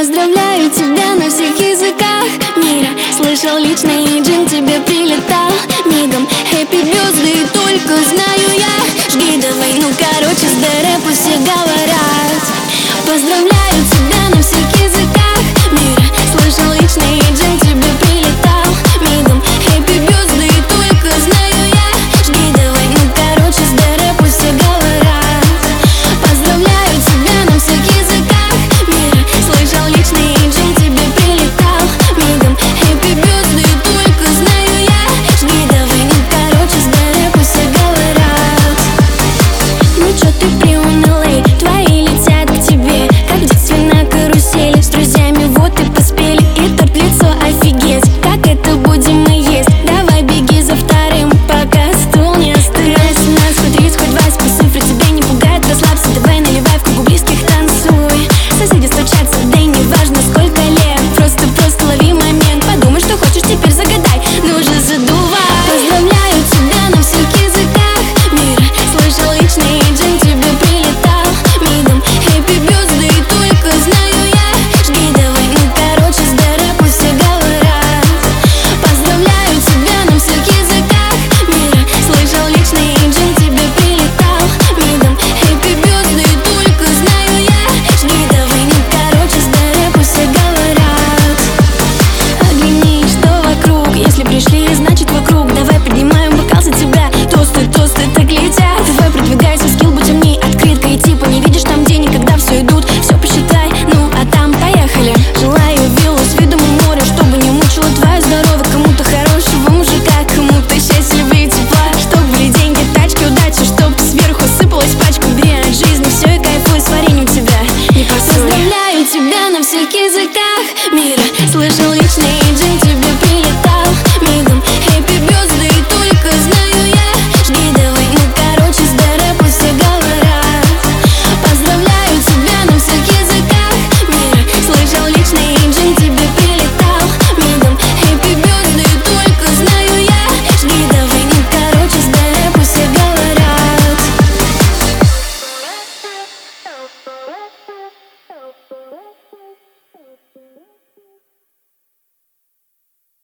Поздравляю тебя на всех языках мира. Слышал личный и джин тебе прилетал мигом. Хэппи бёзды только знаю я. Жги давай, ну короче, с здорово все говорят. Поздравляю